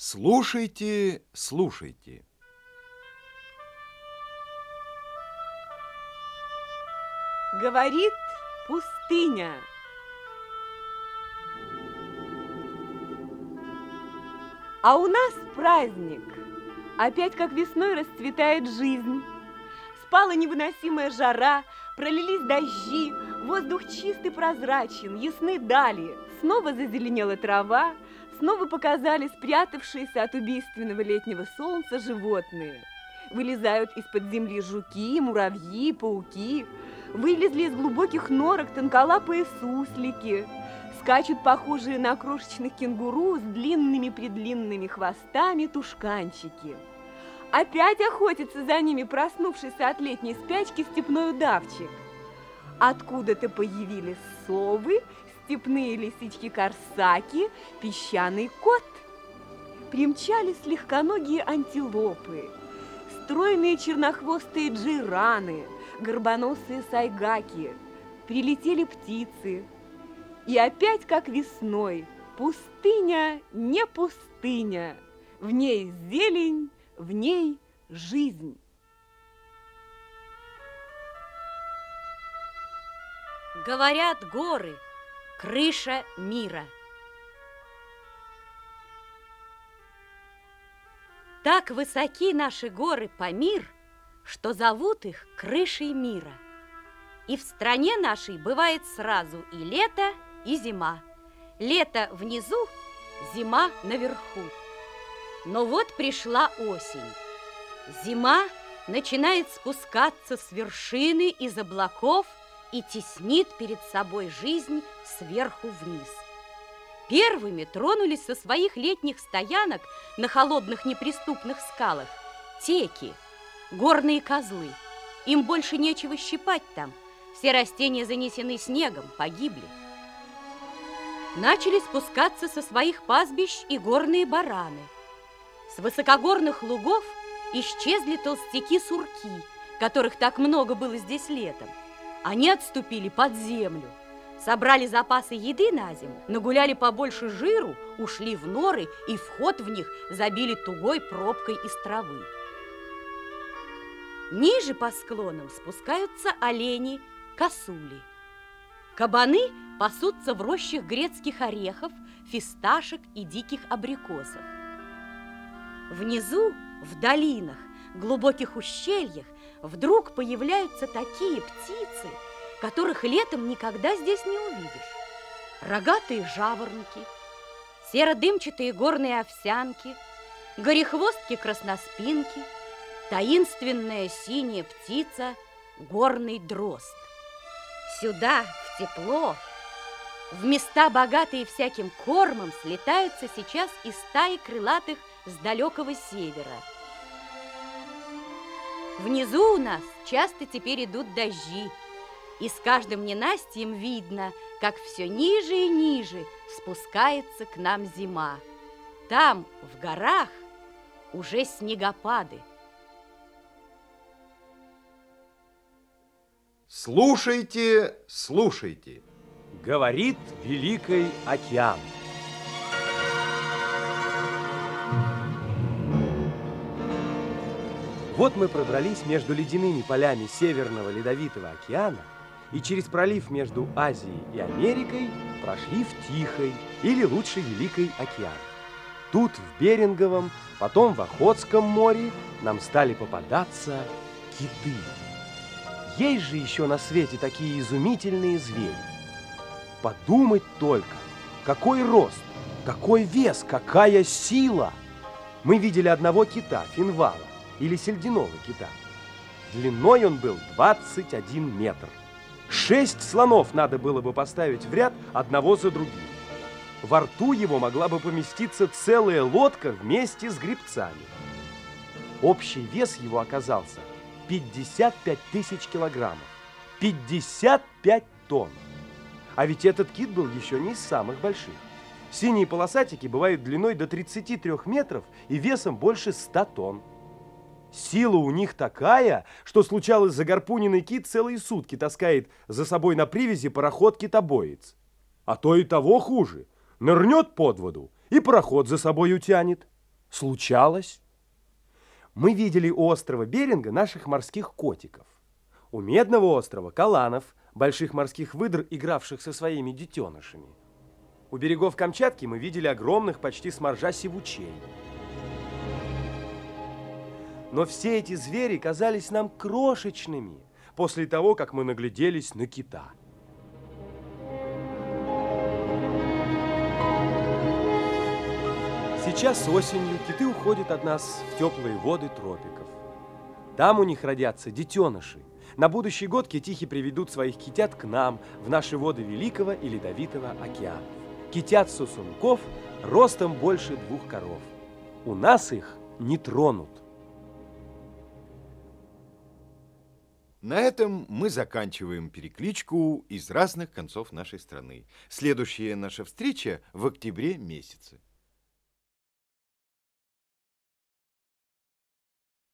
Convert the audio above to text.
Слушайте, слушайте. Говорит пустыня. А у нас праздник. Опять как весной расцветает жизнь. Спала невыносимая жара, пролились дожди, воздух чистый прозрачен, ясны дали. Снова зазеленела трава, снова показали спрятавшиеся от убийственного летнего солнца животные. Вылезают из-под земли жуки, муравьи, пауки. Вылезли из глубоких норок тонколапые суслики. Скачут похожие на крошечных кенгуру с длинными-предлинными хвостами тушканчики. Опять охотится за ними проснувшийся от летней спячки степной удавчик. Откуда-то появились совы, степные лисички-корсаки, песчаный кот. Примчались легконогие антилопы, стройные чернохвостые джираны, горбоносые сайгаки. Прилетели птицы. И опять, как весной, пустыня не пустыня, в ней зелень, в ней жизнь. Говорят горы, крыша мира. Так высоки наши горы Памир, что зовут их крышей мира. И в стране нашей бывает сразу и лето, и зима. Лето внизу, зима наверху. Но вот пришла осень. Зима начинает спускаться с вершины из облаков и теснит перед собой жизнь сверху вниз. Первыми тронулись со своих летних стоянок на холодных неприступных скалах теки, горные козлы. Им больше нечего щипать там. Все растения занесены снегом, погибли. Начали спускаться со своих пастбищ и горные бараны – с высокогорных лугов исчезли толстяки-сурки, которых так много было здесь летом. Они отступили под землю, собрали запасы еды на зиму, нагуляли побольше жиру, ушли в норы и вход в них забили тугой пробкой из травы. Ниже по склонам спускаются олени, косули. Кабаны пасутся в рощах грецких орехов, фисташек и диких абрикосов. Внизу, в долинах, глубоких ущельях, вдруг появляются такие птицы, которых летом никогда здесь не увидишь. Рогатые жаворонки, серо-дымчатые горные овсянки, горехвостки-красноспинки, таинственная синяя птица – горный дрозд. Сюда, в тепло, в места, богатые всяким кормом, слетаются сейчас и стаи крылатых с далекого севера. Внизу у нас часто теперь идут дожди, и с каждым ненастьем видно, как все ниже и ниже спускается к нам зима. Там, в горах, уже снегопады. Слушайте, слушайте. Говорит Великий океан. Вот мы пробрались между ледяными полями Северного Ледовитого океана и через пролив между Азией и Америкой прошли в Тихой, или лучше Великий океан. Тут, в Беринговом, потом в Охотском море нам стали попадаться киты. Есть же еще на свете такие изумительные звери. Подумать только, какой рост, какой вес, какая сила! Мы видели одного кита, финвала или сельдяного кита. Длиной он был 21 метр. Шесть слонов надо было бы поставить в ряд одного за другим. Во рту его могла бы поместиться целая лодка вместе с грибцами. Общий вес его оказался 55 тысяч килограммов. 55 тонн. А ведь этот кит был еще не из самых больших. Синие полосатики бывают длиной до 33 метров и весом больше 100 тонн. Сила у них такая, что случалось загорпуненный кит целые сутки таскает за собой на привязи пароход китобоец. А то и того хуже. Нырнет под воду и пароход за собой утянет. Случалось. Мы видели у острова Беринга наших морских котиков. У Медного острова – каланов, больших морских выдр, игравших со своими детенышами. У берегов Камчатки мы видели огромных почти сморжа сивучей. Но все эти звери казались нам крошечными после того, как мы нагляделись на кита. Сейчас осенью киты уходят от нас в теплые воды тропиков. Там у них родятся детеныши. На будущий год китихи приведут своих китят к нам, в наши воды Великого и Ледовитого океана. Китят сосунков ростом больше двух коров. У нас их не тронут. На этом мы заканчиваем перекличку из разных концов нашей страны. Следующая наша встреча в октябре месяце.